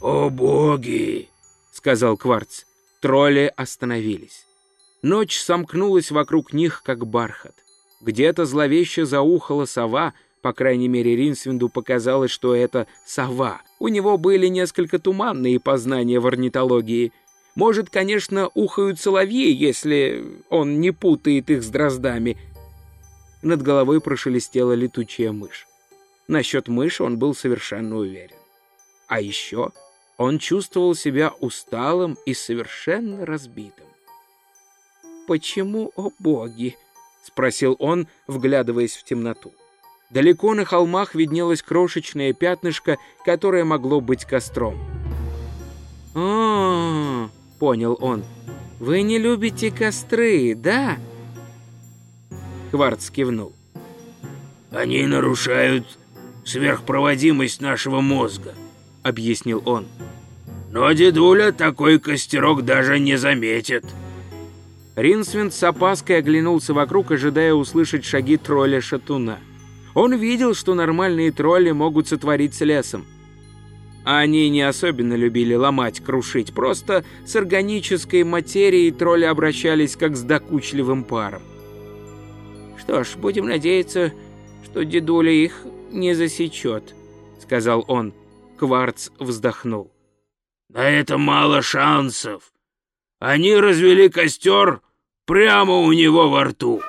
«О боги!» — сказал Кварц. Тролли остановились. Ночь сомкнулась вокруг них, как бархат. Где-то зловеще заухала сова, по крайней мере, Ринсвинду показалось, что это сова. У него были несколько туманные познания в орнитологии. Может, конечно, ухают соловьи, если он не путает их с дроздами. Над головой прошелестела летучая мышь. Насчет мыши он был совершенно уверен. А еще он чувствовал себя усталым и совершенно разбитым. «Почему, о боги?» — спросил он, вглядываясь в темноту. Далеко на холмах виднелось крошечное пятнышко, которое могло быть костром. -а, -а понял он. «Вы не любите костры, да?» Кварц кивнул. «Они нарушают сверхпроводимость нашего мозга», — объяснил он. «Но дедуля такой костерок даже не заметит». Ринсвинд с опаской оглянулся вокруг, ожидая услышать шаги тролля-шатуна. Он видел, что нормальные тролли могут сотворить с лесом. Они не особенно любили ломать, крушить, просто с органической материей тролли обращались как с докучливым паром. «Что ж, будем надеяться, что дедуля их не засечет», — сказал он. Кварц вздохнул. «На это мало шансов. Они развели костер прямо у него во рту».